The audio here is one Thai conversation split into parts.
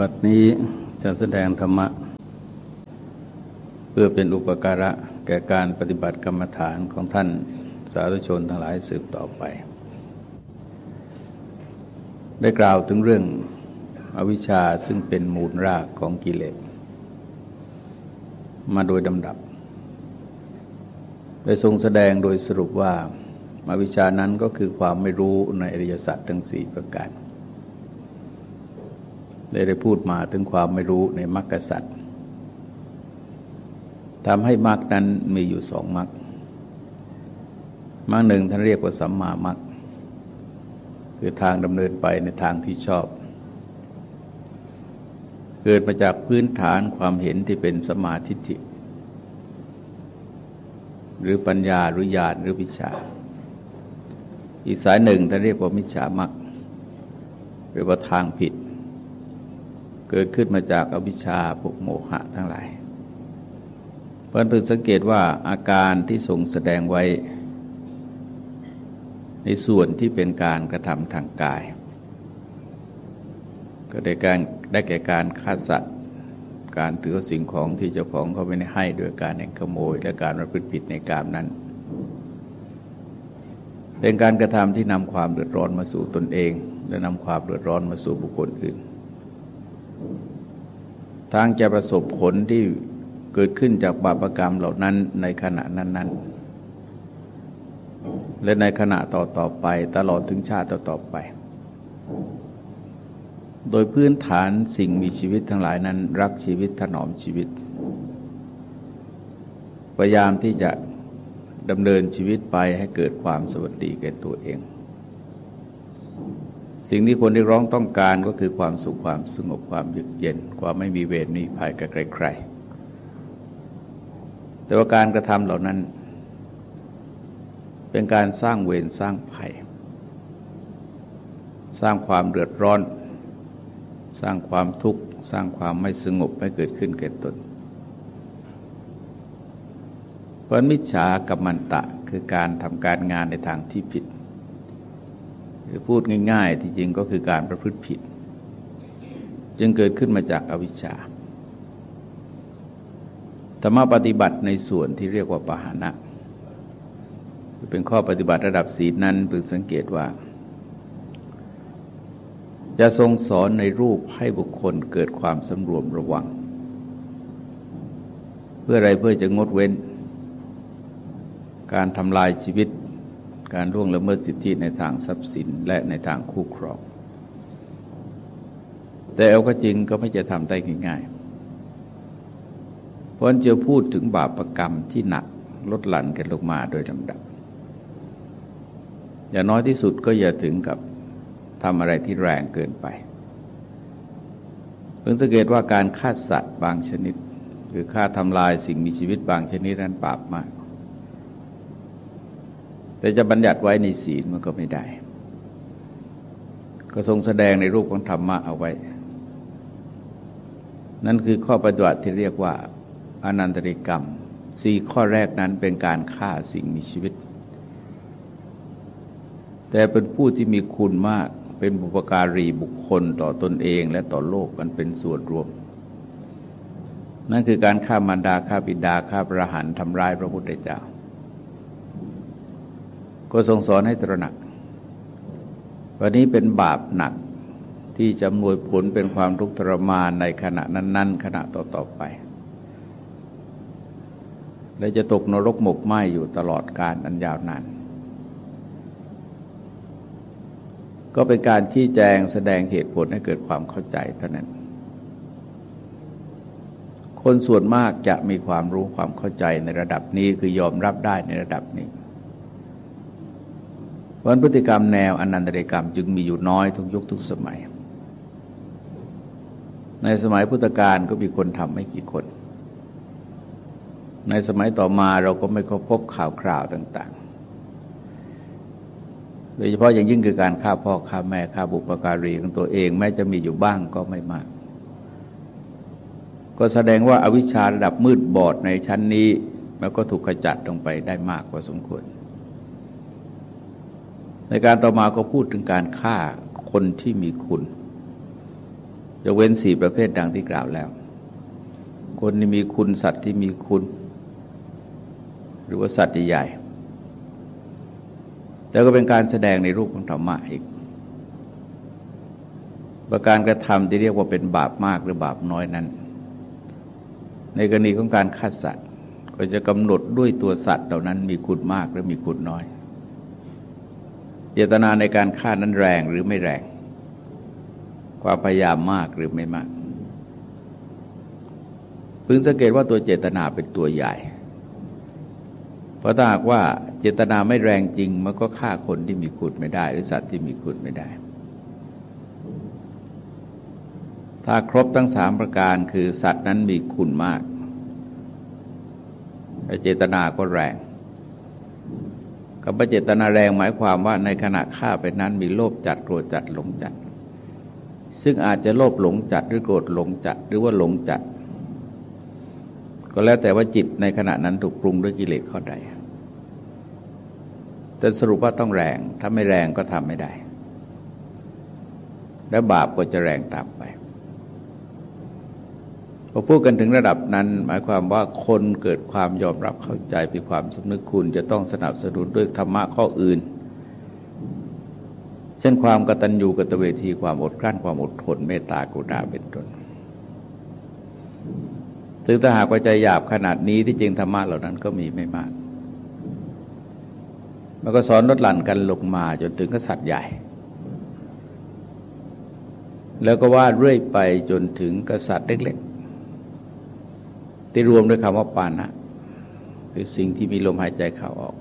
บัดนี้จะแสดงธรรมะ เพื่อเป็นอุปการะแก่การปฏิบัติกรรมฐานของท่านสาธุชนทั้งหลายสืบต่อไป ได้กล่าวถึงเรื่องอวิชชาซึ่งเป็นมูลรากของกิเลสมาโดยดำดับ ได้ทรงแสดงโดยสรุปว่าอวิชชานั้นก็คือความไม่รู้ในอริยสัจทั้งสี่ประการ ได้ได้พูดมาถึงความไม่รู้ในมรรคสัตว์ทำให้มรรคนั้นมีอยู่สองมรรคมรรคหนึ่งท่านเรียกว่าสัมมามรรคคือทางดำเนินไปในทางที่ชอบ เกิดมาจากพื้นฐานความเห็นที่เป็นสมาธิจิ หรือปัญญาหรือญาณหรือวิชา อีกสายหนึ่งท่านเรียกว่ามิจฉามรรคหรือว่าทางผิด เกิดขึ้นมาจากอวิชชาพวกโมหะทั้งหลายเพราะพึงสังเกตว่าอาการที่ทรงแสดงไว้ ในส่วนที่เป็นการกระทำทางกาย ก็ได้การได้แก่การฆ่าสัตว์ การถือสิ่งของที่เจ้าของเขาไม่ได้ให้โดยการแห่งขโมย และการประพฤติผิดในกามนั้น เป็นการกระทำที่นำความเดือดร้อนมาสู่ตนเอง และนำความเดือดร้อนมาสู่บุคคลอื่น ทางจะประสบผลที่เกิดขึ้นจากบาปกรรมเหล่านั้นในขณะนั้น ๆ และในขณะต่อต่อไปตลอดถึงชาติต่อต่อไป โดยพื้นฐานสิ่งมีชีวิตทั้งหลายนั้น รักชีวิตถนอมชีวิต พยายามที่จะดำเนินชีวิตไปให้เกิดความสวัสดีแก่ตัวเอง สิ่งที่คนเรียกร้องต้องการก็คือความสุขความสงบความเยือกเย็น ความไม่มีเวรมีภัยกับใครๆแต่ว่าการกระทำเหล่านั้น เป็นการสร้างเวรสร้างภัย สร้างความเดือดร้อน สร้างความทุกข์สร้างความไม่สงบให้เกิดขึ้นแก่ตนเพราะมิจฉากับมันตะคือการทำการงานในทางที่ผิด คือพูดง่ายๆ ที่จริงก็คือการประพฤติผิด จึงเกิดขึ้นมาจากอวิชชาธรรมปฏิบัติในส่วนที่เรียกว่าปหานะเป็นข้อปฏิบัติระดับศีลนั้นพึงสังเกตว่า จะทรงสอนในรูปให้บุคคลเกิดความสำรวมระวัง เพื่ออะไรเพื่อจะงดเว้น การทำลายชีวิต การร่วงละเมิดสิทธิในทางทรัพย์สินและในทางคู่ครอง แต่เอาก็จริงก็ไม่จะทำได้ง่ายๆ เพราะจะพูดถึงบาปรกรรมที่หนักลดหลั่นกันลงมาโดยลำดับ อย่างน้อยที่สุดก็อย่าถึงกับทำอะไรที่แรงเกินไปเพิ่งสังเกตว่าการฆ่าสัตว์บางชนิด หรือฆ่าทำลายสิ่งมีชีวิตบางชนิดนั้นบาปมาก แต่จะบัญญัติไว้ในศีลมันก็ไม่ได้ ก็ทรงแสดงในรูปของธรรมะเอาไว้ นั่นคือข้อปฏิบัติที่เรียกว่าอนันตริกรรมสี่ข้อแรกนั้นเป็นการฆ่าสิ่งมีชีวิต แต่เป็นผู้ที่มีคุณมากเป็นบุปการีบุคคลต่อตนเองและต่อโลกมันเป็นส่วนรวม นั่นคือการฆ่ามารดาฆ่าบิดาฆ่าประหารทำร้ายพระพุทธเจ้า ก็ทรงสอนให้ตระหนัก วันนี้เป็นบาปหนักที่จำนวยผลเป็นความทุกข์ทรมานในขณะนั้น ๆ ขณะต่อ ๆ ไป และจะตกนรกหมกไหมอยู่ตลอดการอันยาวนาน ก็เป็นการชี้แจงแสดงเหตุผลให้เกิดความเข้าใจเท่านั้น คนส่วนมากจะมีความรู้ความเข้าใจในระดับนี้คือยอมรับได้ในระดับนี้ พราะพฤติกรรมแนวอนันตริกรรมจึงมีอยู่น้อยทุกยุคทุกสมัย ในสมัยพุทธกาลก็มีคนทำไม่กี่คน ในสมัยต่อมาเราก็ไม่พบข่าวคราวต่าง ๆ โดยเฉพาะอย่างยิ่งคือการฆ่าพ่อฆ่าแม่ฆ่าบุปการีของตัวเองแม้จะมีอยู่บ้างก็ไม่มาก ก็แสดงว่าอาวิชชาระดับมืดบอดในชั้นนี้มันก็ถูกขจัดลงไปได้มากกว่าสมควร ในการต่อมาก็พูดถึงการฆ่าคนที่มีคุณจะเว้นสี่ประเภทดังที่กล่าวแล้ว คนที่มีคุณสัตว์ที่มีคุณ หรือว่าสัตว์ใหญ่แล้วก็เป็นการแสดงในรูปของธรรมะอีก ประการกระทำที่เรียกว่าเป็นบาปมากหรือบาปน้อยนั้น ในกรณีของการฆ่าสัตว์ ก็จะกำหนดด้วยตัวสัตว์เหล่านั้นมีคุณมากหรือมีคุณน้อย เจตนาในการฆ่านั้นแรงหรือไม่แรง ความพยายามมากหรือไม่มาก พึงสังเกตว่าตัวเจตนาเป็นตัวใหญ่ เพราะถ้าหากว่าเจตนาไม่แรงจริง มันก็ฆ่าคนที่มีคุณไม่ได้ หรือสัตว์ที่มีคุณไม่ได้ ถ้าครบทั้งสามประการคือสัตว์นั้นมีคุณมากเจตนาก็แรง คำว่าเจตนาแรงหมายความว่าในขณะฆ่าไปนั้นมีโลภจัดโกรธจัดหลงจัด ซึ่งอาจจะโลภหลงจัดหรือโกรธหลงจัดหรือว่าหลงจัด ก็แล้วแต่ว่าจิตในขณะนั้นถูกปรุงด้วยกิเลสข้อใดแต่สรุปว่าต้องแรง ถ้าไม่แรงก็ทำไม่ได้ และบาปก็จะแรงตามไป พอพูดกันถึงระดับนั้น หมายความว่าคนเกิดความยอมรับเข้าใจมีความสำนึกคุณ จะต้องสนับสนุนด้วยธรรมะข้ออื่น เช่นความกตัญญูกตเวทีความอดกลั้นความอดทนเมตตากรุณาเป็นต้นถึงถ้าหากว่าใจหยาบขนาดนี้ที่จริงธรรมะเหล่านั้นก็มีไม่มาก มันก็สอนลดหลั่นกันลงมาจนถึงกษัตริย์ใหญ่ แล้วก็ว่าเรื่อยไปจนถึงกษัตริย์เล็ก ที่รวมด้วยคำว่าปานะคือสิ่งที่มีลมหายใจเข้าออก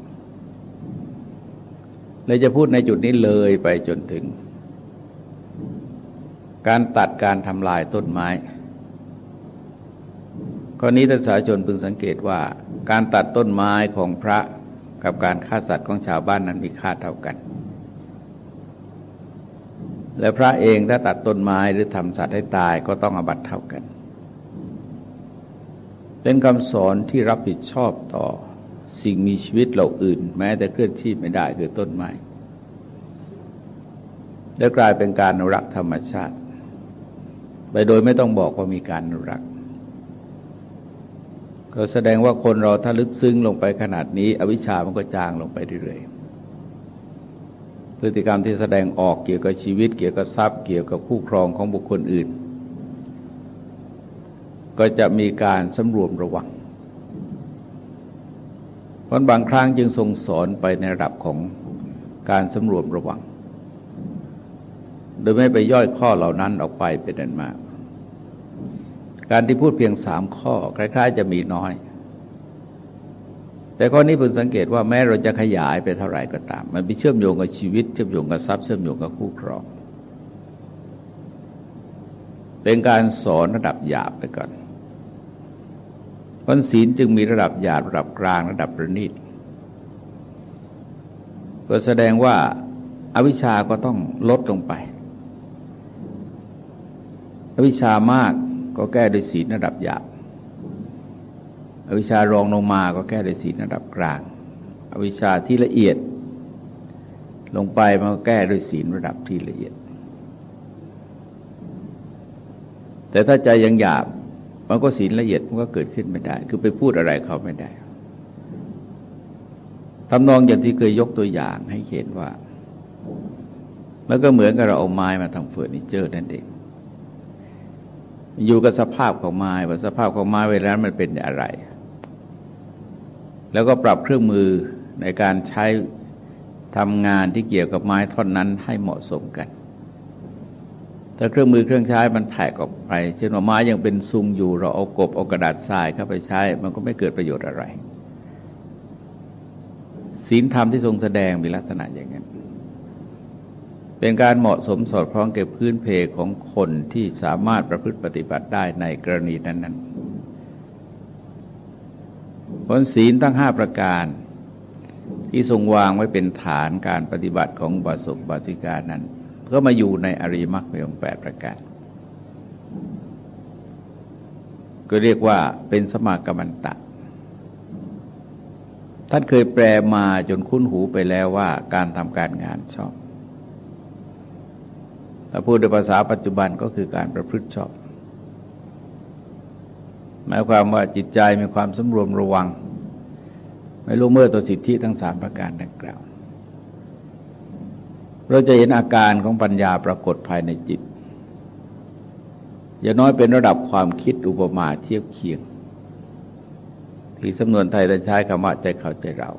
เลยจะพูดในจุดนี้เลยไปจนถึง การตัดการทำลายต้นไม้ข้อนี้ท่านสาชนพึงสังเกตว่า การตัดต้นไม้ของพระกับการฆ่าสัตว์ของชาวบ้านนั้นมีค่าเท่ากัน และพระเองถ้าตัดต้นไม้หรือทำสัตว์ให้ตายก็ต้องอบัตเท่ากัน เป็นคำสอนที่รับผิดชอบต่อสิ่งมีชีวิตเหล่าอื่น แม้แต่เคลื่อนที่ไม่ได้คือต้นไม้และกลายเป็นการอนุรักษ์ธรรมชาติ ไปโดยไม่ต้องบอกว่ามีการอนุรักษ์ก็แสดงว่าคนเราถ้าลึกซึ้งลงไปขนาดนี้ อวิชชามันก็จางลงไปเรื่อยๆพฤติกรรมที่แสดงออกเกี่ยวกับชีวิต เกี่ยวกับทรัพย์ เกี่ยวกับคู่ครองของบุคคลอื่น ก็จะมีการสำรวมระวัง เพราะบางครั้งจึงทรงสอนไปในระดับของการสำรวมระวัง โดยไม่ไปย่อยข้อเหล่านั้นออกไปเป็นอันมาก การที่พูดเพียงสามข้อ คล้าย ๆ จะมีน้อย แต่ข้อนี้ผมสังเกตว่าแม้เราจะขยายไปเท่าไหร่ก็ตาม มันไปเชื่อมโยงกับชีวิตเชื่อมโยงกับทรัพย์เชื่อมโยงกับคู่ครองเป็นการสอนระดับหยาบไปก่อน พันศีลจึงมีระดับหยาบระดับกลางระดับประณีตเพื่อแสดงว่าอาวิชาก็ต้องลดลงไป อวิชามากก็แก้โดยศีลระดับหยาบอวิชารองลงมาก็แก้โดยศีลระดับกลาง อวิชาที่ละเอียด ลงไปมันก็แก้โดยศีลระดับที่ละเอียด แต่ถ้าใจยังหยาบ มันก็ศีลละเอียดมันก็เกิดขึ้นไม่ได้ คือไปพูดอะไรเขาไม่ได้ทำนองอย่างที่เคยยกตัวอย่างให้เห็นว่า มันก็เหมือนกับเราเอาไม้มาทำเฟอร์นิเจอร์นั่นเองอยู่กับสภาพของไม้ว่าสภาพของไม้เวลานั้นมันเป็นอะไร แล้วก็ปรับเครื่องมือในการใช้ทำงานที่เกี่ยวกับไม้ท่อนนั้นให้เหมาะสมกัน ถ้าเครื่องมือเครื่องใช้มันแผกออกไป เช่นว่าไม้ยังเป็นซุงอยู่ เราเอากบเอากระดาษทรายเข้าไปใช้ มันก็ไม่เกิดประโยชน์อะไร ศีลธรรมที่ทรงแสดงมีลักษณะอย่างนั้น เป็นการเหมาะสมสอดคล้องเก็บพื้นเพของคนที่สามารถประพฤติปฏิบัติได้ในกรณีนั้นๆผลศีลตั้งห้าประการที่ทรงวางไว้เป็นฐานการปฏิบัติของบาสุกบาสิกานั้น ก็มาอยู่ในอริมักมีองแปดประการ ก็เรียกว่าเป็นสมากรรมันตะ ท่านเคยแปลมาจนคุ้นหูไปแล้วว่าการทำการงานชอบถ้าพูดในภาษาปัจจุบันก็คือการประพฤติชอบ หมายความว่าจิตใจมีความสำรวมระวัง ไม่ล่วงเมื่อต่อสิทธิทั้งสามประการดังกล่าว เราจะเห็นอาการของปัญญาปรากฏภายในจิต อย่าน้อยเป็นระดับความคิดอุปมาเทียบเคียง ที่สำนวนไทยจะใช้คำว่าใจเขาใจเรา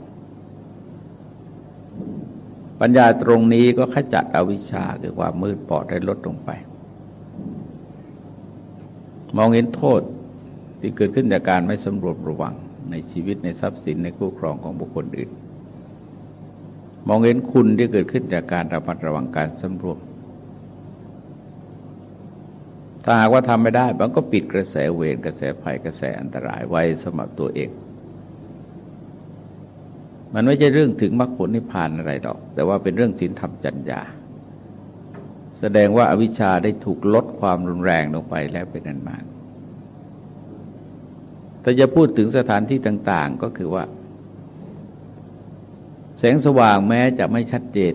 ปัญญาตรงนี้ก็ขจัดอวิชชาคือความมืดปอดให้ลดลงไป มองเห็นโทษที่เกิดขึ้นจากการไม่สำรวจระวังในชีวิตในทรัพย์สินในคู่ครองของบุคคลอื่น มองเห็นคุณที่เกิดขึ้นจากการระมัดระวังการสำรวจถ้าหากว่าทำไม่ได้มันก็ปิดกระแสเวรกระแสภัยกระแสอันตรายไว้สำหรับตัวเอง มันไม่ใช่เรื่องถึงมรรคผลนิพพานอะไรหรอก แต่ว่าเป็นเรื่องศีลธรรมจัญญา แสดงว่าอาวิชชาได้ถูกลดความรุนแรงลงไปแล้วเป็นนันมากแต่จะพูดถึงสถานที่ต่าง ๆ ก็คือว่า แสงสว่างแม้จะไม่ชัดเจน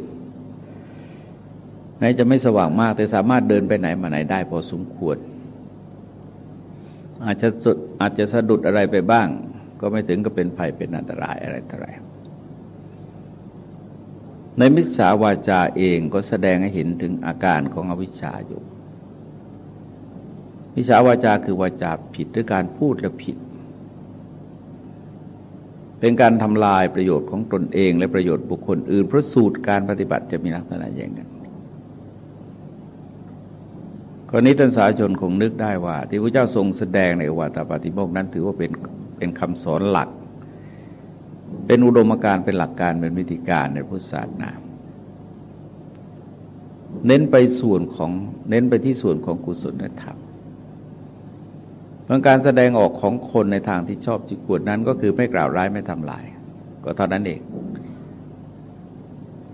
แม้จะไม่สว่างมาก แต่สามารถเดินไปไหนมาไหนได้พอสมควร อาจจะสุดอาจจะสะดุดอะไรไปบ้าง ก็ไม่ถึงก็เป็นภัยเป็นอันตรายอะไรต่ออะไรในมิจฉาวาจาเองก็แสดงให้เห็นถึงอาการของอวิชชาอยู่มิจฉาวาจาคือวาจาผิดหรือการพูดและผิด เป็นการทำลายประโยชน์ของตนเองและประโยชน์บุคคลอื่นเพราะสูตรการปฏิบัติจะมีลักษณะอย่างนั้นกรณีท่านสาชนคงนึกได้ว่า ที่พระเจ้าทรงแสดงในวตาปฏิโมกนั้นถือว่าเป็นเป็นคำสอนหลัก เป็นอุดมการเป็นหลักการเป็นวิธีการในพุทธศาสนาเน้นไปส่วนของเน้นไปที่ส่วนของกุศลธรรม เรื่องการแสดงออกของคนในทางที่ชอบจิกวดนั้น ก็คือไม่กล่าวร้ายไม่ทำลาย ก็เท่านั้นเอง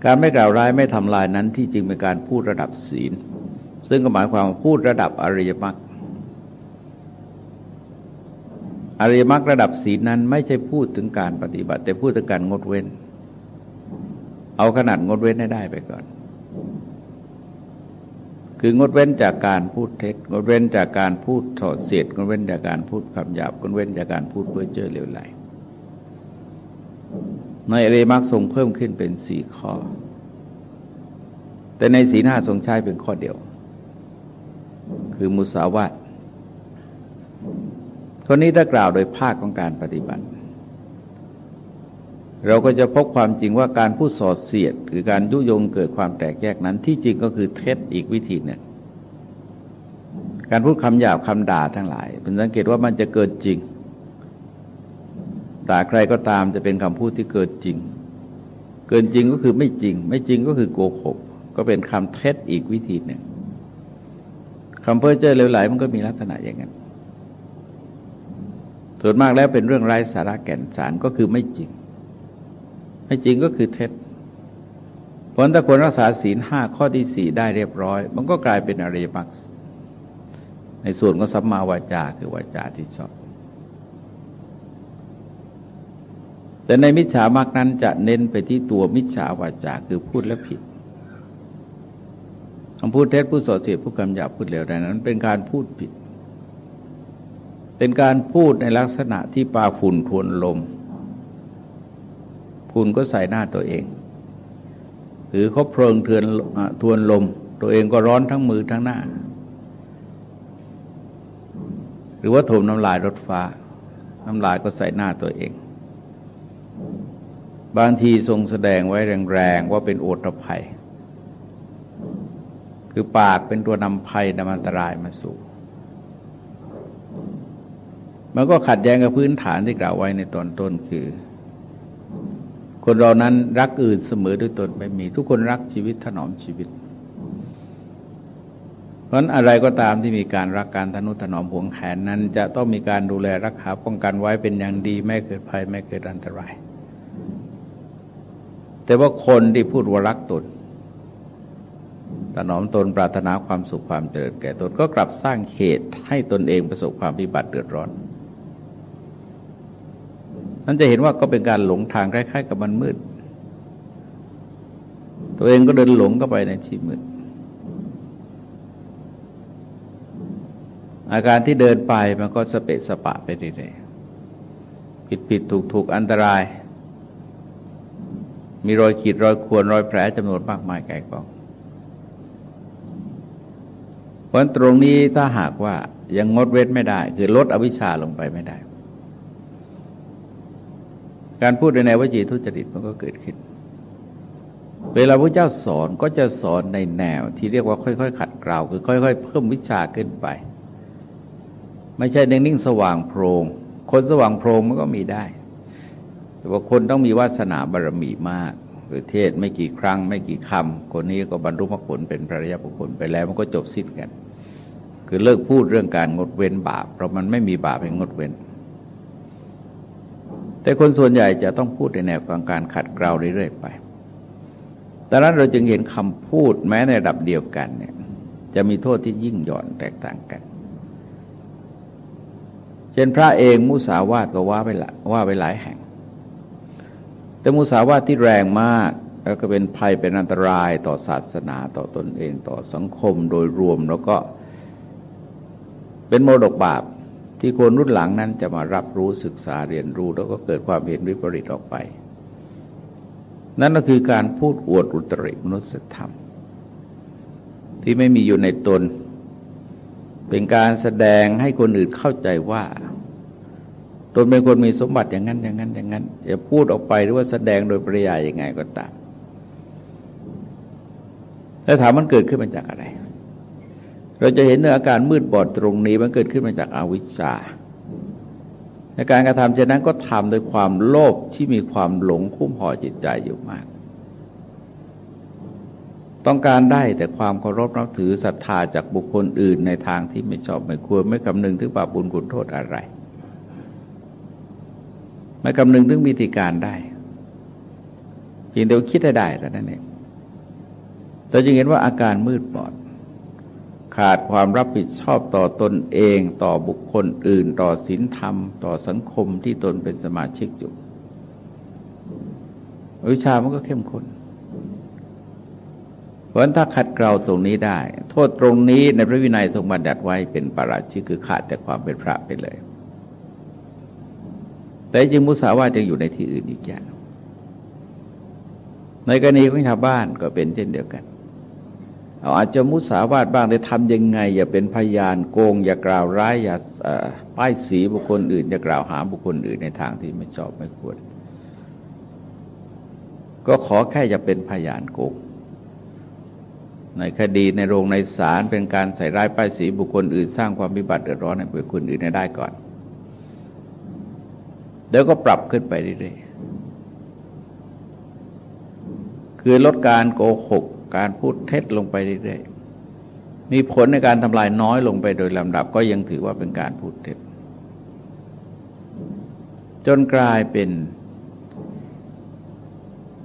การไม่กล่าวร้ายไม่ทำลายนั้นที่จริงเป็นการพูดระดับศีล ซึ่งก็หมายความพูดระดับอริยมรรคอริยมรรคระดับศีลนั้นไม่ใช่พูดถึงการปฏิบัติ แต่พูดถึงการงดเว้น เอาขนาดงดเว้นให้ได้ไปก่อน คืองดเว้นจากการพูดเท็จงดเว้นจากการพูดถอดเสียดงดเว้นจากการพูดคำหยาบงดเว้นจากการพูดเพื่อเจอเหลวไหลในอริมรรคทรงเพิ่มขึ้นเป็นสี่ข้อ แต่ในสีหน้าทรงใช้เป็นข้อเดียว คือมุสาวาทคนนี้ถ้ากล่าวโดยภาคของการปฏิบัติ เราก็จะพบความจริงว่าการพูดสอดเสียดคือการยุยงเกิดความแตกแยกนั้นที่จริงก็คือเท็จอีกวิธีหนึ่งการพูดคำหยาบคำด่าทั้งหลายเป็นสังเกตว่ามันจะเกิดจริงด่าใครก็ตามจะเป็นคำพูดที่เกิดจริง เกินจริงก็คือไม่จริง ไม่จริงก็คือโกหกก็เป็นคำเท็จอีกวิธีหนึ่งคำเพ้อเจ้อเลวไหลมันก็มีลักษณะอย่างนั้นส่วนมากแล้วเป็นเรื่องไร้สาระแก่นสารก็คือไม่จริง ไม่จริงก็คือเท็จผลถ้าคนรักษาศีลห้าข้อที่สี่ได้เรียบร้อย มันก็กลายเป็นอริยมรรคในส่วนของสัมมาวาจาคือวาจาที่ชอบ แต่ในมิจฉามรรคนั้นจะเน้นไปที่ตัวมิจฉาวาจาคือพูดและผิดคำพูดเท็จพูดส่อเสียดพูดคำหยาบพูดเหลวใดนั้น เป็นการพูดผิด เป็นการพูดในลักษณะที่ปาฝุ่นทวนลม ฝุ่นก็ใส่หน้าตัวเอง หรือเขาเพลิงเทือนทวนลม ตัวเองก็ร้อนทั้งมือทั้งหน้า หรือว่าถมน้ำลายรถฟ้า น้ำลายก็ใส่หน้าตัวเอง บางทีทรงแสดงไว้แรงๆ ว่าเป็นโอตภัย คือปากเป็นตัวนำภัยนำอันตรายมาสู่มันก็ขัดแย้งกับพื้นฐานที่กล่าวไว้ในตอนต้นคือ คนเรานั้นรักอื่นเสมอด้วยตนไม่มี ทุกคนรักชีวิตถนอมชีวิต เพราะอะไรก็ตามที่มีการรักการทนุถนอมห่วงแขนนั้น จะต้องมีการดูแลรักษาป้องกันไว้เป็นอย่างดี ไม่เกิดภัยไม่เกิดอันตราย แต่ว่าคนที่พูดว่ารักตนถนอมตนปรารถนาความสุขความเจริญแก่ตนก็กลับสร้างเหตุให้ตนเองประสบความพิบัติเดือดร้อน นั้นจะเห็นว่าก็เป็นการหลงทางคล้ายๆ กับมันมืด ตัวเองก็เดินหลงเข้าไปในที่มืด อาการที่เดินไปมันก็สเปะสปะไปเรื่อยๆผิดผิดถูกถูกอันตราย มีรอยขีดรอยข่วนรอยแผลจำนวนมากมายไกลกองเพราะตรงนี้ถ้าหากว่ายังงดเว้นไม่ได้ คือลดอวิชชาลงไปไม่ได้ การพูดในแนววิจิทุจริตมันก็เกิดขึ้น เวลาพระเจ้าสอนก็จะสอนในแนวที่เรียกว่าค่อย ๆ ขัดเกลาคือค่อย ๆ เพิ่มวิชาขึ้นไป ไม่ใช่นิ่งๆสว่างโพรง คนสว่างโพรงมันก็มีได้ แต่ว่าคนต้องมีวาสนาบารมีมากหรือเทศไม่กี่ครั้งไม่กี่คำคนนี้ก็บรรลุมรรคผลเป็นพระริยบุคคลไปแล้วมันก็จบสิ้นกัน คือเลิกพูดเรื่องการงดเว้นบาป เพราะมันไม่มีบาปให้งดเว้น แต่คนส่วนใหญ่จะต้องพูดในแนวของการขัดเกลาเรื่อยๆไปดังนั้นเราจึงเห็นคำพูดแม้ในระดับเดียวกันเนี่ยจะมีโทษที่ยิ่งหย่อนแตกต่างกัน เช่นพระเองมุสาวาทก็ว่าไปละว่าไปหลายแห่ง แต่มุสาวาทที่แรงมากแล้วก็เป็นภัยเป็นอันตรายต่อศาสนาต่อตนเองต่อสังคมโดยรวมแล้วก็เป็นโมดกบาป ที่คนรุ่นหลังนั้นจะมารับรู้ศึกษาเรียนรู้แล้วก็เกิดความเห็นวิปริตออกไป นั่นก็คือการพูดอวดอุตริมนุสธรรม ที่ไม่มีอยู่ในตน เป็นการแสดงให้คนอื่นเข้าใจว่า ตนเป็นคนมีสมบัติอย่างนั้นอย่างนั้นอย่างนั้นอย่าพูดออกไปหรือว่าแสดงโดยปริยายยังไงก็ตามแล้วถามมันเกิดขึ้นมาจากอะไร เราจะเห็นอาการมืดบอดตรงนี้มันเกิดขึ้นมาจากอาวิชชาในการกระทำเช่นนั้นก็ทำโดยความโลภที่มีความหลงคุ้มห่อจิตใจอยู่มาก ต้องการได้แต่ความเคารพนับถือศรัทธาจากบุคคลอื่นในทางที่ไม่ชอบไม่ควรไม่คำนึงถึงบาปบุญคุณโทษอะไร ไม่คำนึงถึงวิธีการได้เพียงเดียวคิดได้ได้แต่นั้นเองเราจึงเห็นว่าอาการมืดบอด ขาดความรับผิดชอบต่อตนเองต่อบุคคลอื่น ต่อศีลธรรม ต่อสังคมที่ตนเป็นสมาชิกอยู่วิชามันก็เข้มข้นเพราะถ้าขัดเกลาตรงนี้ได้ โทษตรงนี้ในพระวินัยทรงบัญญัติไว้เป็นปราชิกคือขาดแต่ความเป็นพระไปเลย แต่จริงมุสาวาทยังอยู่ในที่อื่นอีกอย่างในกรณีของชาวบ้านก็เป็นเช่นเดียวกัน เอาอาจจะมุสาวาทบ้างแต่ทำยังไง อย่าเป็นพยานโกง อย่ากล่าวร้าย อย่าป้ายสีบุคคลอื่น อย่ากล่าวหาบุคคลอื่นในทางที่ไม่ชอบไม่ควร ก็ขอแค่อย่าเป็นพยานโกง ในคดีในโรงในศาลเป็นการใส่ร้ายป้ายสีบุคคลอื่น สร้างความวิบัติเดือดร้อนในบุคคลอื่นได้ก่อนเดี๋ยวก็ปรับขึ้นไปเรื่อยๆคือลดการโกหก การพูดเท็จลงไปเรื่อยๆ มีผลในการทำลายน้อยลงไปโดยลำดับก็ยังถือว่าเป็นการพูดเท็จ จนกลายเป็น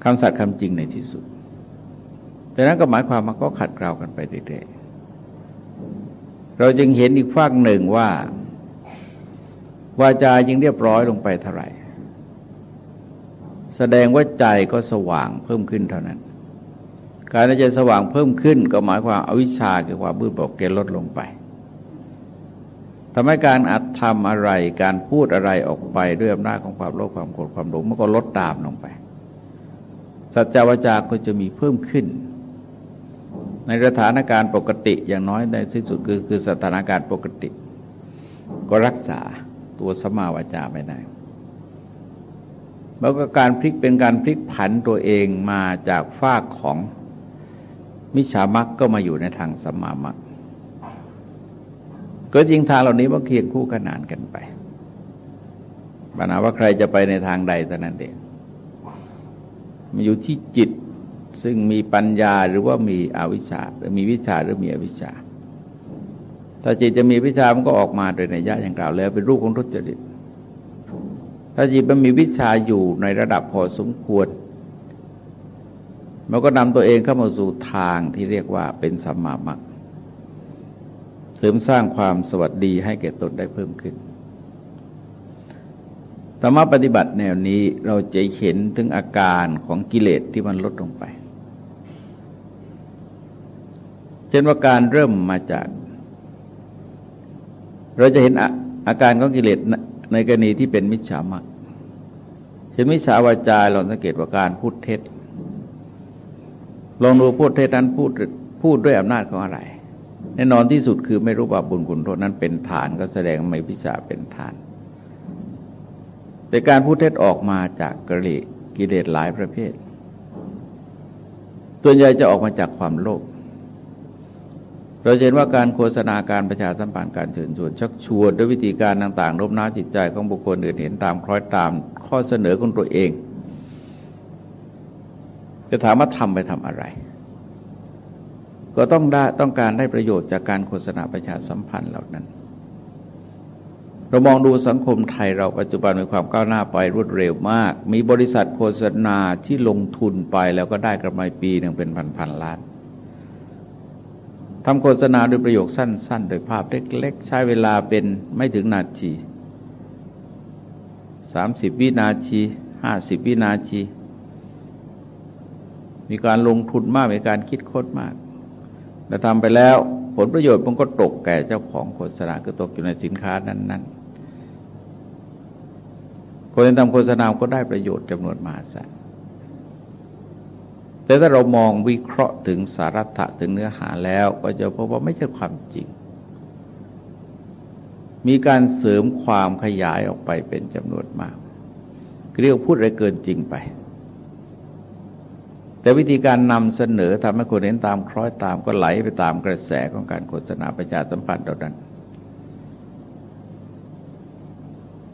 คำสัตย์คำจริงในที่สุด แต่นั้นก็หมายความมันก็ขัดเกลากันไปเรื่อยๆ เราจึงเห็นอีกฝากหนึ่งว่าวาจายังเรียบร้อยลงไปเท่าไหร่ แสดงว่าใจก็สว่างเพิ่มขึ้นเท่านั้น การใจสว่างเพิ่มขึ้นก็หมายความอาวิชชาคือความมืดบอดเกลดลงไปทำให้การอัดทำอะไรการพูดอะไรออกไปด้วยอำนาจของความโลภความโกรธความหลงมันก็ลดตามลงไป สัจจวาจาก็จะมีเพิ่มขึ้น ในสถานการณ์ปกติอย่างน้อยในที่สุดคือคือสถานการณ์ปกติ ก็รักษาตัวสมาวาจาไม่ได้แล้วก็การพลิกเป็นการพลิกผันตัวเองมาจากฝากของ มิจฉามักก็มาอยู่ในทางสมามักก็ยิงทางเหล่านี้มันเคียงคู่ขนานกันไปปัญหาว่าใครจะไปในทางใดแต่นั้นเองมันอยู่ที่จิตซึ่งมีปัญญาหรือว่ามีอวิชชาหรือมีวิชาหรือมีอวิชชา ถ้าจิตจะมีวิชามันก็ออกมาโดยในยะอย่างกล่าวแล้วเป็นรูปของทุจริต ถ้าจิตมันมีวิชาอยู่ในระดับพอสมควร มันก็นำตัวเองเข้ามาสู่ทางที่เรียกว่าเป็นสัมมามัคเสริมสร้างความสวัสดีให้แก่ตนได้เพิ่มขึ้นธรรมะปฏิบัติแนวนี้เราจะเห็นถึงอาการของกิเลสที่มันลดลงไป เช่นว่าการเริ่มมาจาก เราจะเห็นอาการของกิเลสในกรณีที่เป็นมิจฉามากเช่นมิจฉาวาจาเราสังเกตว่าการพูดเท็จ ลองดูพูดเท็จนั้นพูดพูดด้วยอำนาจของอะไร แน่นอนที่สุดคือไม่รู้ว่าบุญคุณโทษนั้นเป็นฐานก็แสดงไม่พิชาเป็นฐาน แต่การพูดเท็จออกมาจากกริกิเลสหลายประเภทตัวนใหญ่จะออกมาจากความโลภเราเห็นว่าการโฆษณาการประชาสัมพันธ์การเชิญชวนชักชวนด้วยวิธีการต่างๆรบน้าจิตใจของบุคคลอื่นเห็นตามคล้อยตามข้อเสนอของตัวเอง จะถามว่าทำไปทำอะไร ก็ต้องได้ต้องการได้ประโยชน์จากการโฆษณาประชาสัมพันธ์เหล่านั้น เรามองดูสังคมไทยเราปัจจุบันมีความก้าวหน้าไปรวดเร็วมาก มีบริษัทโฆษณาที่ลงทุนไปแล้วก็ได้กำไรปีหนึ่งเป็นพันๆล้านทำโฆษณาโดยประโยคสั้น ๆ โดยภาพเล็ก ๆ ใช้เวลาเป็นไม่ถึงนาทีสามสิบวินาทีห้าสิบวินาที มีการลงทุนมากมีการคิดคตรมากแต่ทำไปแล้วผลประโยชน์มันก็ตกแก่เจ้าของโฆษณาคือตกอยู่ในสินค้านั้นๆ คนที่ทำโฆษณาก็ได้ประโยชน์จำนวนมหาศาลแต่ถ้าเรามองวิเคราะห์ถึงสาระถึงเนื้อหาแล้วก็จะพบว่าไม่ใช่ความจริง มีการเสริมความขยายออกไปเป็นจำนวนมาก เรียกพูดอะไรเกินจริงไป แต่วิธีการนำเสนอทำให้คนเห็นตามคล้อยตามก็ไหลไปตามกระแสของการโฆษณาประชาสัมพันธ์เราดัน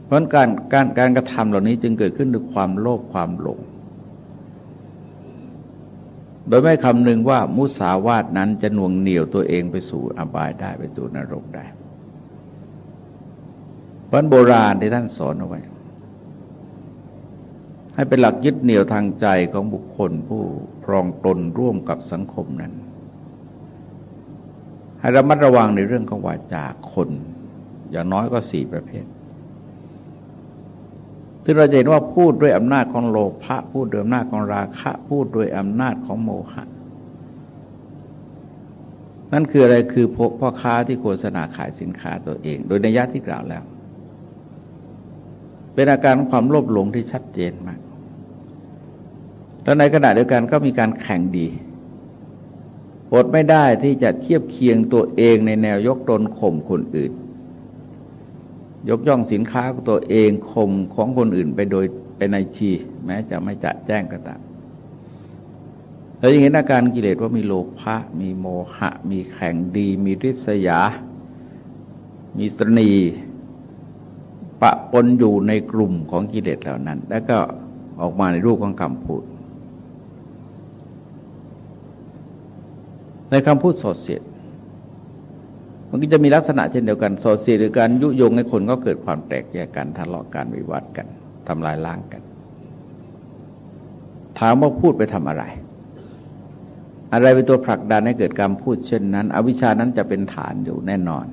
เพราะการการการกระทำเหล่านี้จึงเกิดขึ้นด้วยความโลภความหลง โดยไม่คำนึงว่ามุสาวาทนั้นจะน่วงเหนี่ยวตัวเองไปสู่อบายได้ไปสู่นรกได้วันโบราณที่ท่านสอนเอาไว้ ให้เป็นหลักยึดเหนี่ยวทางใจของบุคคลผู้ครองตนร่วมกับสังคมนั้น ให้ระมัดระวังในเรื่องของวาจาคน อย่างน้อยก็สี่ประเภทซึ่เราจะเห็นว่าพูดด้วยอำนาจของโลภะพูดด้วยอำนาจของราคะ พูดด้วยอำนาจของโมหะนั่นคืออะไรคือพ่อค้าที่โฆษณาขายสินค้าตัวเอง โดยในยะที่กล่าวแล้ว เป็นอาการความโลภหลงที่ชัดเจนมาก แล้วในขณะเดียวกันก็มีการแข่งดีอดไม่ได้ที่จะเทียบเคียงตัวเองในแนวยกตนข่มคนอื่น ยกย่องสินค้าของตัวเองคมของคนอื่นไปโดยเป็นในชี แม้จะไม่จะแจ้งก็ตามเราจะเห็นอาการกิเลสว่ามีโลภะมีโมหะ มีแข่งดี มีริษยา มีสนีปะปนอยู่ในกลุ่มของกิเลสเหล่านั้น แล้วก็ออกมาในรูปของคำพูด ในคำพูดสดเสียด มันก็จะมีลักษณะเช่นเดียวกันโซเซียหรือการยุยงให้คนก็เกิดความแตกแยกกันทะเลาะกันวิวัฒกันทำลายล้างกัน ถามว่าพูดไปทำอะไร อะไรเป็นตัวผลักดันให้เกิดการพูดเช่นนั้น อวิชานั้นจะเป็นฐานอยู่แน่นอน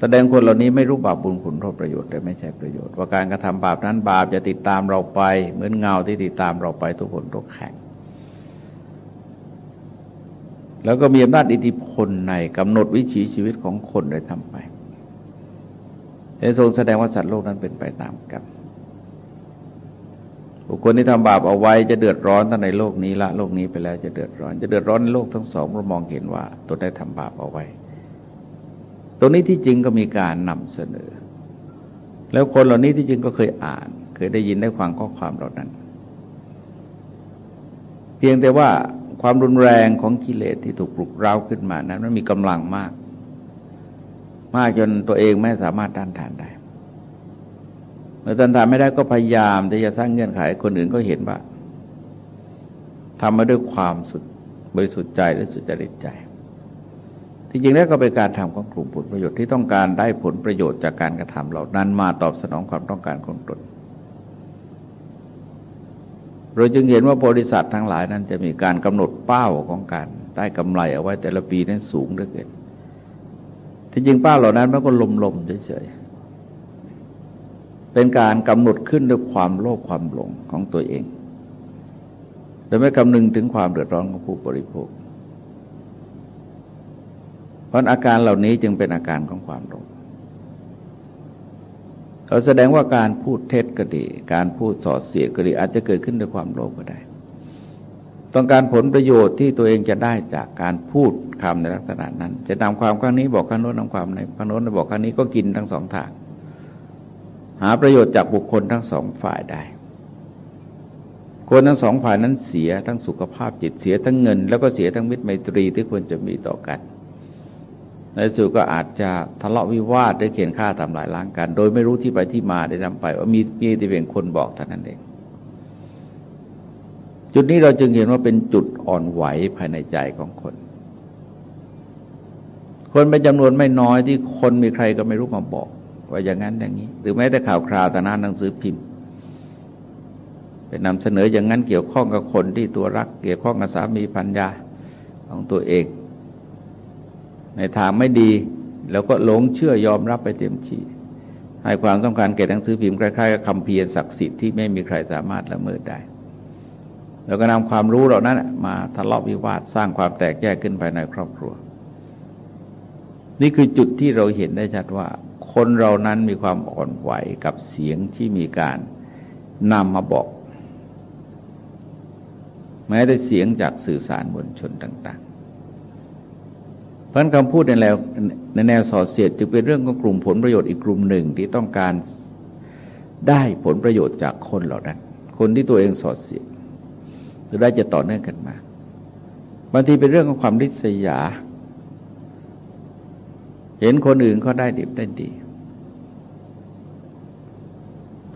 แสดงคนเหล่านี้ไม่รู้บาปบุญคุณโทษประโยชน์แต่ไม่ใช่ประโยชน์ว่าการกระทำบาปนั้นบาปจะติดตามเราไป เหมือนเงาที่ติดตามเราไปทุกคนทุกแข่ง แล้วก็มีอำนาจอิทธิพลในกำหนดวิถีชีวิตของคนโดยทำไปในทรงแสดงว่าสัตว์โลกนั้นเป็นไปตามกรรมบุคคลที่ทำบาปเอาไว้จะเดือดร้อนตั้งในโลกนี้ละโลกนี้ไปแล้วจะเดือดร้อน จะเดือดร้อนในโลกทั้งสองเรามองเห็นว่าตนได้ทำบาปเอาไว้ ตรงนี้ที่จริงก็มีการนำเสนอ แล้วคนเหล่านี้ที่จริงก็เคยอ่าน เคยได้ยินได้ฟังข้อความเหล่านั้น เพียงแต่ว่า ความรุนแรงของกิเลสที่ถูกปลุกเร้าขึ้นมานั้นมันมีกำลังมาก มากจนตัวเองไม่สามารถต้านทานได้เมื่อต้านทานไม่ได้ก็พยายามที่จะสร้างเงื่อนไขคนอื่นก็เห็นว่าทำมาด้วยความสุดบริสุทธิ์ใจและสุจริตใจ ที่จริงแล้วก็เป็นการทำของกลุ่มผลประโยชน์ที่ต้องการได้ผลประโยชน์จากการกระทำเหล่านั้นมาตอบสนองความต้องการของตน เราจึงเห็นว่าบริษัททั้งหลายนั้นจะมีการกำหนดเป้าของการได้กำไรเอาไว้แต่ละปีนั้นสูงเหลือเกินที่จริงเป้าเหล่านั้นมันก็ลมๆเฉยๆเป็นการกำหนดขึ้นด้วยความโลภความหลงของตัวเองโดยไม่คำนึงถึงความเดือดร้อนของผู้บริโภค เพราะอาการเหล่านี้จึงเป็นอาการของความโลภ เราแสดงว่าการพูดเท็จก็ดี การพูดส่อเสียดก็ดีอาจจะเกิดขึ้นด้วยความโลภก็ได้ ต้องการผลประโยชน์ที่ตัวเองจะได้จากการพูดคำในลักษณะนั้น จะนำความข้างนี้บอกข้างโน้นนำความในข้างโน้นบอกข้างนี้ก็กินทั้งสองทาง หาประโยชน์จากบุคคลทั้งสองฝ่ายได้ คนทั้งสองฝ่ายนั้นเสียทั้งสุขภาพจิตเสียทั้งเงิน แล้วก็เสียทั้งมิตรไมตรีที่ควรจะมีต่อกัน ในสุดก็อาจจะทะเลาะวิวาทหรือเขียนฆ่าทำลายล้างกัน โดยไม่รู้ที่ไปที่มาได้นำไป ว่ามีมีแต่เพียงคนบอกเท่านั้นเอง จุดนี้เราจึงเห็นว่าเป็นจุดอ่อนไหวภายในใจของคน คนเป็นจำนวนไม่น้อยที่คนมีใครก็ไม่รู้มาบอก ว่าอย่างนั้นอย่างนี้ หรือแม้แต่ข่าวคราวต่หน้าหนังสือพิมพ์เป็นนำเสนออย่างนั้นเกี่ยวข้องกับคนที่ตัวรัก เกี่ยวข้องกับสามีพัญญาของตัวเอง ในทางไม่ดี แล้วก็หลงเชื่อยอมรับไปเต็มที่ให้ความต้องการแก่หนังสือพิมพ์คล้ายๆกับคำเพียรศักดิ์สิทธิ์ที่ไม่มีใครสามารถละเมิดได้แล้วก็นำความรู้เหล่านั้นมาทะเลาะวิวาทสร้างความแตกแยกขึ้นภายในครอบครัว นี่คือจุดที่เราเห็นได้ชัดว่า คนเรานั้นมีความอ่อนไหวกับเสียงที่มีการนำมาบอก แม้แต่เสียงจากสื่อสารมวลชนต่าง ๆ เพราะคำพูดในแนวในแนวสอดเสียดจึงเป็นเรื่องของกลุ่มผลประโยชน์อีกกลุ่มหนึ่งที่ต้องการได้ผลประโยชน์จากคนเหล่านั้น คนที่ตัวเองสอดเสียดจะได้จะต่อเนื่องกันมาบางทีเป็นเรื่องของความริษยา เห็นคนอื่นเขาได้ดีได้ดี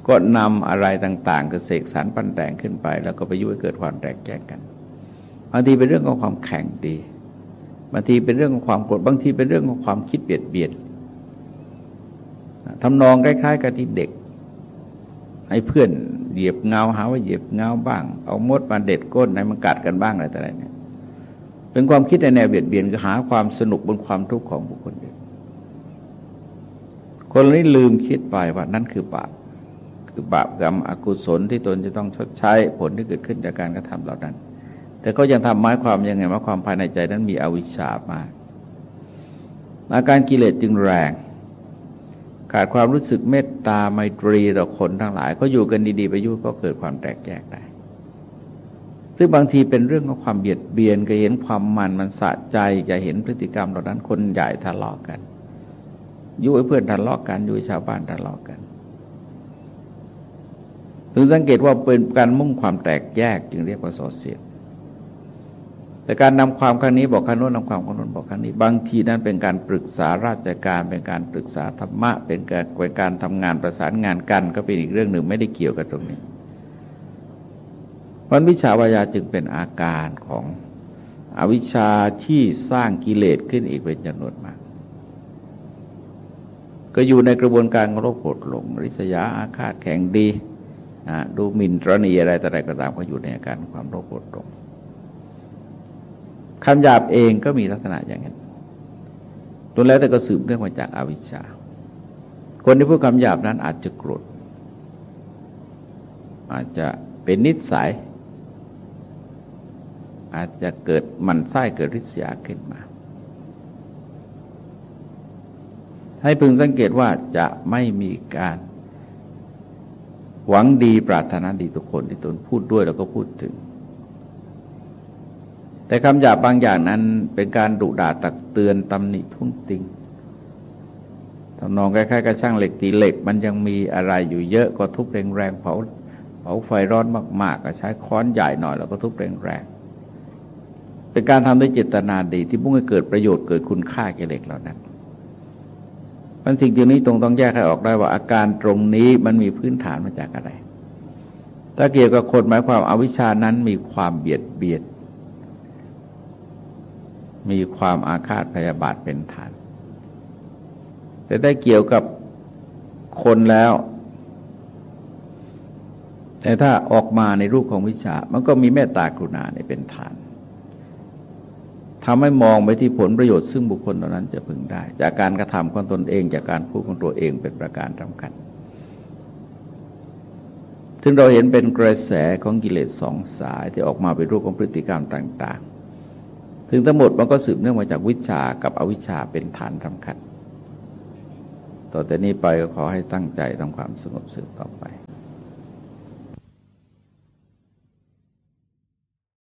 ก็นำอะไรต่างๆกเสกสารปั้นแต่งขึ้นไป แล้วก็ไปยุ่ยเกิดความแตกแยกกันบางทีเป็นเรื่องของความแข่งดี บางทีเป็นเรื่องของความโกรธบางทีเป็นเรื่องของความคิดเบียดเบียนทำนองคล้ายๆกับที่เด็ก ให้เพื่อนเหยียบเงาหาว่าเหยียบเงาบ้าง เอามดมาเด็ดก้นในมันกัดกันบ้างอะไรต่ออะไรเนี่ยเป็นความคิดในแนวเบียดเบียนก็หาความสนุกบนความทุกข์ของบุคคลอื่นคนนี้ลืมคิดไปว่านั่นคือบาปคือบาปกรรมอกุศลที่ตนจะต้องชดใช้ผลที่เกิดขึ้นจากการกระทำเหล่านั้น แต่ก็ยังทำหมายความยังไงว่าความภายในใจนั้นมีอวิชชามาก อาการกิเลสจึงแรงขาดความรู้สึกเมตตาไมตรีต่อคนทั้งหลาย ก็อยู่กันดีๆไปยุ่ก็เกิดความแตกแยกได้ ซึ่งบางทีเป็นเรื่องของความเบียดเบียนก็เห็นความมันมันสะใจจะเห็นพฤติกรรมเหล่านั้นคนใหญ่ทะเลาะกันยุ่ยเพื่อนทะเลาะกันยุ่ยชาวบ้านทะเลาะกันถึงสังเกตว่าเป็นการมุ่งความแตกแยกจึงเรียกว่าโซเชียล แต่การนำความครั้งนี้บอกครั้งโน้นนำความครั้งโน้นบอกครั้งนี้ บางทีนั้นเป็นการปรึกษาราชการ เป็นการปรึกษาธรรมะ เป็นการเป็นการทำงานประสานงานกันก็เป็นอีกเรื่องหนึ่งไม่ได้เกี่ยวกับตรงนี้วันวิชาวายาจึงเป็นอาการของอวิชชาที่สร้างกิเลสขึ้นอีกเป็นจำนวนมาก ก็อยู่ในกระบวนการโรคโกรธหลงริษยาอาฆาตแข็งดีดูหมิ่นตรณีอะไรแต่ไรก็ตามก็อยู่ในอาการความโรคโกรธหลง คำหยาบเองก็มีลักษณะอย่างนั้นตัวแล้วแต่ก็สืบเนื่องมาจากอาวิชชา คนที่พูดคำหยาบนั้นอาจจะโกรธ อาจจะเป็นนิสัย อาจจะเกิดมันไส้เกิดริษยาขึ้นมา ให้พึงสังเกตว่าจะไม่มีการหวังดีปรารถนาดีทุกคนที่ตนพูดด้วยแล้วก็พูดถึง แต่คำหยาบบางอย่างนั้นเป็นการดุด่าตักเตือนตำหนิทุ่งติงทำนองคล้ายๆกับช่างเหล็กตีเหล็ก มันยังมีอะไรอยู่เยอะก็ทุบแรงๆเผาเผาไฟร้อนมากๆ ก็ใช้ค้อนใหญ่หน่อยแล้วก็ทุบแรงๆเป็นการทำด้วยเจตนาดีที่มุ่งให้เกิดประโยชน์เกิดคุณค่าแก่เหล็กเหล่านั้นมันสิ่งที่นี้ตรงต้องแยกให้ออกได้ว่าอาการตรงนี้มันมีพื้นฐานมาจากอะไร ถ้าเกี่ยวกับคนหมายความอาวิชานั้นมีความเบียดเบียน มีความอาฆาตพยาบาทเป็นฐาน แต่ได้เกี่ยวกับคนแล้ว แต่ถ้าออกมาในรูปของวิชา มันก็มีเมตตากรุณาในเป็นฐานทำให้มองไปที่ผลประโยชน์ซึ่งบุคคลเหล่านั้นจะพึงได้ จากการกระทำของตนเองจากการพูดของตัวเองเป็นประการสำคัญซึ่งเราเห็นเป็นกระแสของกิเลสสองสายที่ออกมาเป็นรูปของพฤติกรรมต่าง ถึงทั้งหมดมันก็สืบเนื่องมาจากวิชากับอวิชชาเป็นฐานสำคัญ ต่อแต่นี้ไปก็ขอให้ตั้งใจทำความสงบสืบต่อไป